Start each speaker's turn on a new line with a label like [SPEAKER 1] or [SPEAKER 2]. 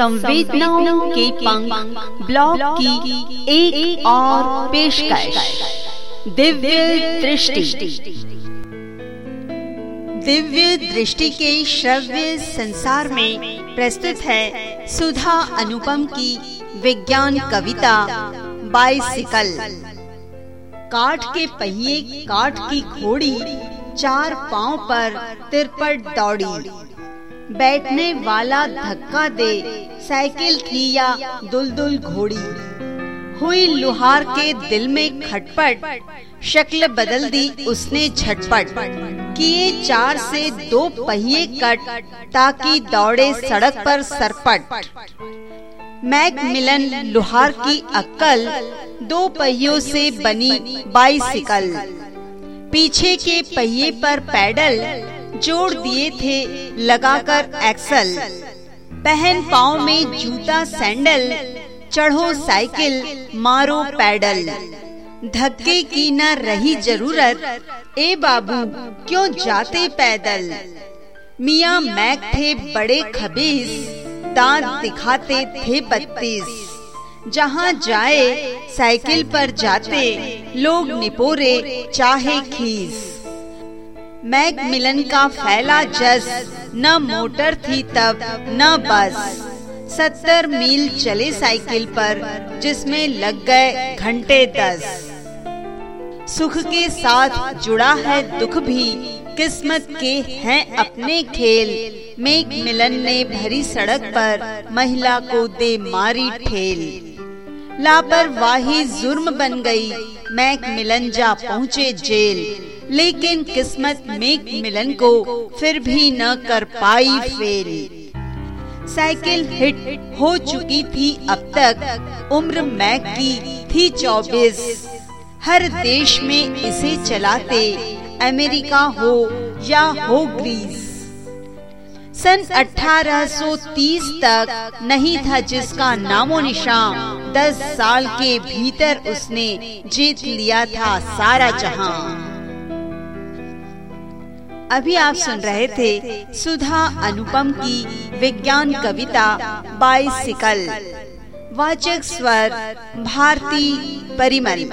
[SPEAKER 1] संवेदनाओं के पंख ब्लॉग की एक, और पेशकश। दिव्य दृष्टि। दिव्य दृष्टि के श्रव्य संसार में प्रस्तुत है सुधा अनुपम की विज्ञान कविता बाइसिकल। काठ के पहिए काठ की घोड़ी चार पाँव पर तिरपट दौड़ी। बैठने वाला धक्का दे, साइकिल थी या दुलदुल घोड़ी। हुई लुहार के दिल में खटपट, शक्ल बदल दी उसने झटपट। किए चार से दो पहिए कट, ताकि दौड़े सड़क पर सरपट। मैक मिलन लोहार की अक्कल, दो पहियों से बनी बाइसिकल। पीछे के पहिए पर पैडल जोड़ दिए थे लगाकर एक्सल। पहन पाओ में जूता सैंडल, चढ़ो साइकिल, मारो पैडल। धक्के की न रही ज़रूरत, ए बाबू, क्यों जाते पैदल? मियाँ मैक थे बड़े खबीस, दांत दिखाते थे बत्तीस। जहाँ जाए, साइकिल पर जाते, लोग निपोरे चाहे खीस। मैक मिलन का फैला जस, न मोटर थी तब, न बस। सत्तर मील चले साइकिल पर, जिसमें लग गए घंटे दस। सुख के साथ जुड़ा है दुख भी, किस्मत के हैं अपने खेल। मेक मिलन ने भरी सड़क पर, महिला को दे मारी ठेल। लापरवाही जुर्म बन गई मैक मिलन जा पहुँचे जेल। लेकिन किस्मत मेक मिलन को फिर भी न कर पाई फेल साइकिल हिट हो चुकी थी अब तक, उम्र मैक की थी चौबीस। हर देश में इसे चलाते अमेरिका हो या हो ग्रीस। सन 1830 तक नहीं था जिसका नामो निशान, दस साल के भीतर उसने जीत लिया था सारा जहाँ अभी आप सुन रहे थे सुधा अनुपम की विज्ञान कविता बाईसिकल वाचक स्वर भारती परिमल।